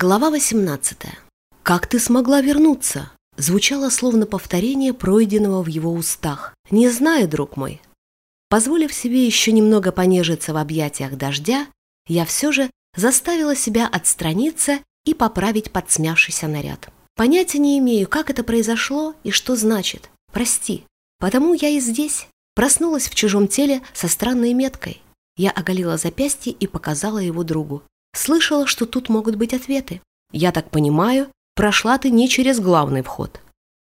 Глава 18. «Как ты смогла вернуться?» Звучало словно повторение пройденного в его устах. «Не знаю, друг мой». Позволив себе еще немного понежиться в объятиях дождя, я все же заставила себя отстраниться и поправить подсмявшийся наряд. Понятия не имею, как это произошло и что значит. Прости. Потому я и здесь. Проснулась в чужом теле со странной меткой. Я оголила запястье и показала его другу. Слышала, что тут могут быть ответы. Я так понимаю, прошла ты не через главный вход.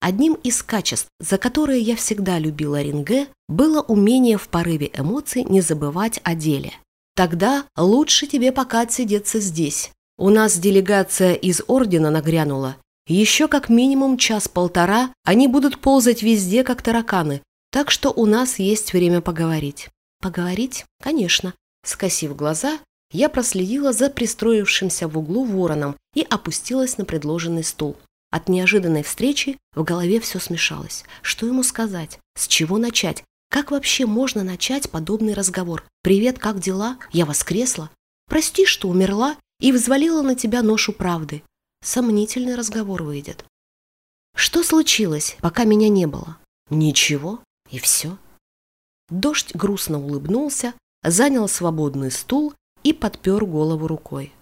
Одним из качеств, за которые я всегда любила Ринге, было умение в порыве эмоций не забывать о деле. Тогда лучше тебе пока отсидеться здесь. У нас делегация из Ордена нагрянула. Еще как минимум час-полтора они будут ползать везде, как тараканы, так что у нас есть время поговорить. Поговорить? Конечно. Скосив глаза, я проследила за пристроившимся в углу вороном и опустилась на предложенный стул. От неожиданной встречи в голове все смешалось. Что ему сказать? С чего начать? Как вообще можно начать подобный разговор? «Привет, как дела? Я воскресла?» «Прости, что умерла и взвалила на тебя ношу правды». Сомнительный разговор выйдет. Что случилось, пока меня не было? Ничего, и все. Дождь грустно улыбнулся, занял свободный стул и подпер голову рукой.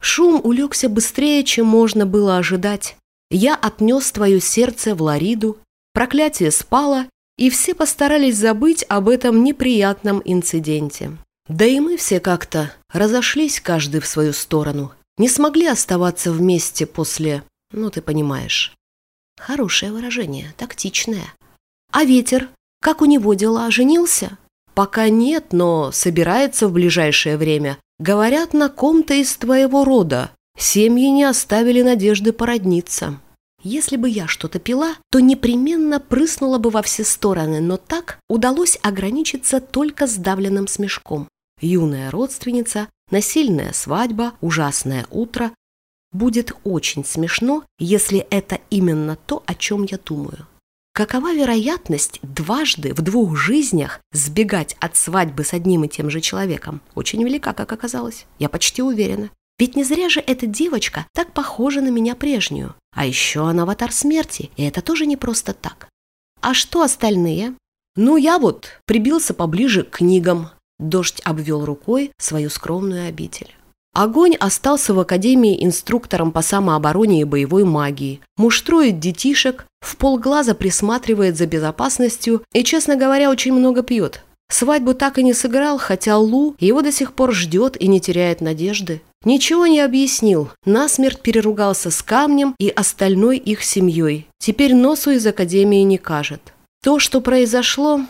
Шум улегся быстрее, чем можно было ожидать. Я отнес твое сердце в Лариду, проклятие спало, и все постарались забыть об этом неприятном инциденте. Да и мы все как-то разошлись каждый в свою сторону, не смогли оставаться вместе после, ну ты понимаешь. Хорошее выражение, тактичное. А ветер, как у него дела, женился? «Пока нет, но собирается в ближайшее время. Говорят, на ком-то из твоего рода. Семьи не оставили надежды породниться». Если бы я что-то пила, то непременно прыснула бы во все стороны, но так удалось ограничиться только сдавленным смешком. Юная родственница, насильная свадьба, ужасное утро. Будет очень смешно, если это именно то, о чем я думаю. Какова вероятность дважды в двух жизнях сбегать от свадьбы с одним и тем же человеком? Очень велика, как оказалось. Я почти уверена. Ведь не зря же эта девочка так похожа на меня прежнюю. А еще она аватар смерти, и это тоже не просто так. А что остальные? Ну, я вот прибился поближе к книгам. Дождь обвел рукой свою скромную обитель. Огонь остался в академии инструктором по самообороне и боевой магии. Муштрует детишек, в полглаза присматривает за безопасностью и, честно говоря, очень много пьет. Свадьбу так и не сыграл, хотя Лу его до сих пор ждет и не теряет надежды. Ничего не объяснил, насмерть переругался с камнем и остальной их семьей. Теперь носу из академии не кажет. То, что произошло,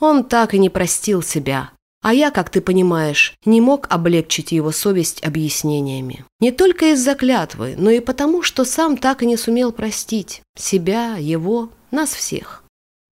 он так и не простил себя. А я, как ты понимаешь, не мог облегчить его совесть объяснениями. Не только из-за клятвы, но и потому, что сам так и не сумел простить. Себя, его, нас всех.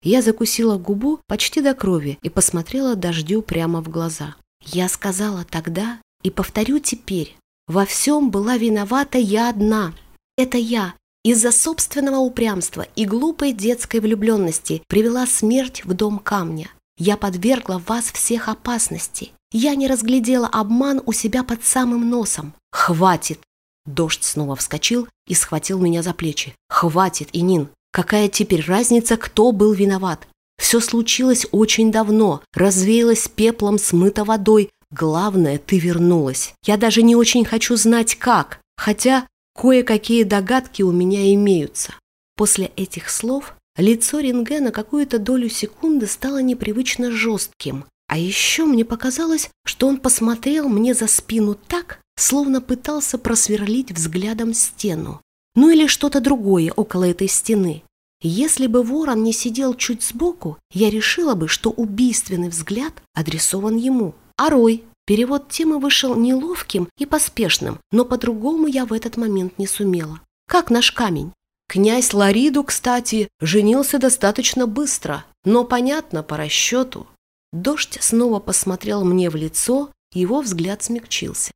Я закусила губу почти до крови и посмотрела дождю прямо в глаза. Я сказала тогда и повторю теперь. Во всем была виновата я одна. Это я, из-за собственного упрямства и глупой детской влюбленности привела смерть в дом камня. Я подвергла вас всех опасности. Я не разглядела обман у себя под самым носом. Хватит!» Дождь снова вскочил и схватил меня за плечи. «Хватит, Инин! Какая теперь разница, кто был виноват? Все случилось очень давно, развеялось пеплом, смыто водой. Главное, ты вернулась. Я даже не очень хочу знать, как, хотя кое-какие догадки у меня имеются». После этих слов Лицо Ринге на какую-то долю секунды стало непривычно жестким. А еще мне показалось, что он посмотрел мне за спину так, словно пытался просверлить взглядом стену. Ну или что-то другое около этой стены. Если бы ворон не сидел чуть сбоку, я решила бы, что убийственный взгляд адресован ему. А Рой? Перевод темы вышел неловким и поспешным, но по-другому я в этот момент не сумела. Как наш камень? Князь Лариду, кстати, женился достаточно быстро, но, понятно, по расчету. Дождь снова посмотрел мне в лицо, его взгляд смягчился.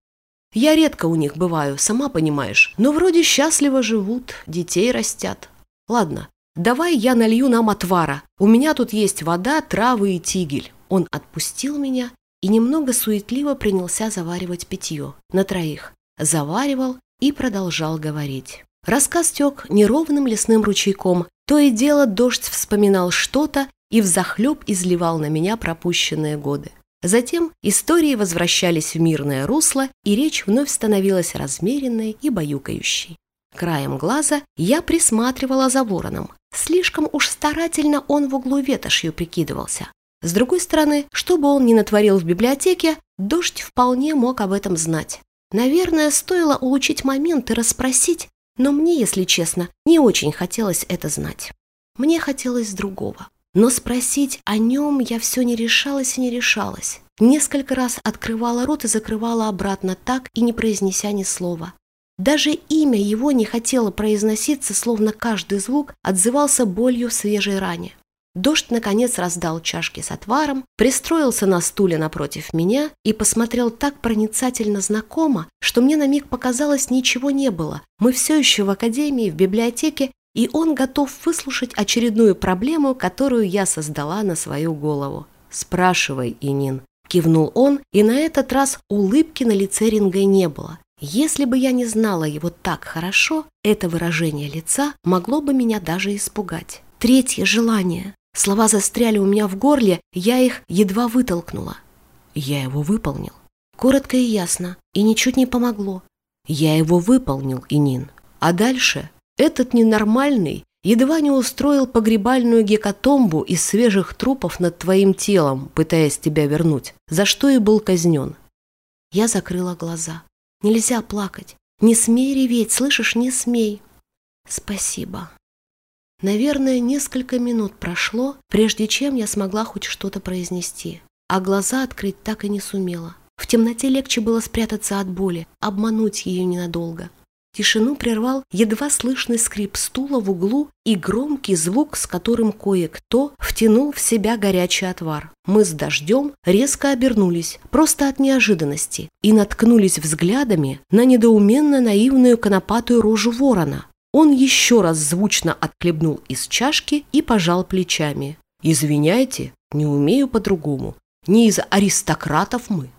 Я редко у них бываю, сама понимаешь, но вроде счастливо живут, детей растят. Ладно, давай я налью нам отвара. У меня тут есть вода, травы и тигель. Он отпустил меня и немного суетливо принялся заваривать питье на троих. Заваривал и продолжал говорить. Рассказ тек неровным лесным ручейком, то и дело дождь вспоминал что-то и взахлеб изливал на меня пропущенные годы. Затем истории возвращались в мирное русло, и речь вновь становилась размеренной и баюкающей. Краем глаза я присматривала за вороном. Слишком уж старательно он в углу ветошью прикидывался. С другой стороны, что бы он ни натворил в библиотеке, дождь вполне мог об этом знать. Наверное, стоило улучшить момент и расспросить, но мне, если честно, не очень хотелось это знать. Мне хотелось другого. Но спросить о нем я все не решалась и не решалась. Несколько раз открывала рот и закрывала обратно так и не произнеся ни слова. Даже имя его не хотело произноситься, словно каждый звук отзывался болью в свежей ране. Дождь, наконец, раздал чашки с отваром, пристроился на стуле напротив меня и посмотрел так проницательно знакомо, что мне на миг показалось, ничего не было. Мы все еще в академии, в библиотеке, и он готов выслушать очередную проблему, которую я создала на свою голову. «Спрашивай, Инин», – кивнул он, и на этот раз улыбки на лице Ринга не было. Если бы я не знала его так хорошо, это выражение лица могло бы меня даже испугать. Третье желание. Слова застряли у меня в горле, я их едва вытолкнула. Я его выполнил. Коротко и ясно, и ничуть не помогло. Я его выполнил, Инин. А дальше этот ненормальный едва не устроил погребальную гекатомбу из свежих трупов над твоим телом, пытаясь тебя вернуть, за что и был казнен. Я закрыла глаза. Нельзя плакать. Не смей реветь, слышишь, не смей. Спасибо. Наверное, несколько минут прошло, прежде чем я смогла хоть что-то произнести, а глаза открыть так и не сумела. В темноте легче было спрятаться от боли, обмануть ее ненадолго. Тишину прервал едва слышный скрип стула в углу и громкий звук, с которым кое-кто втянул в себя горячий отвар. Мы с дождем резко обернулись, просто от неожиданности, и наткнулись взглядами на недоуменно наивную конопатую рожу ворона, он еще раз звучно отхлебнул из чашки и пожал плечами. «Извиняйте, не умею по-другому. Не из аристократов мы».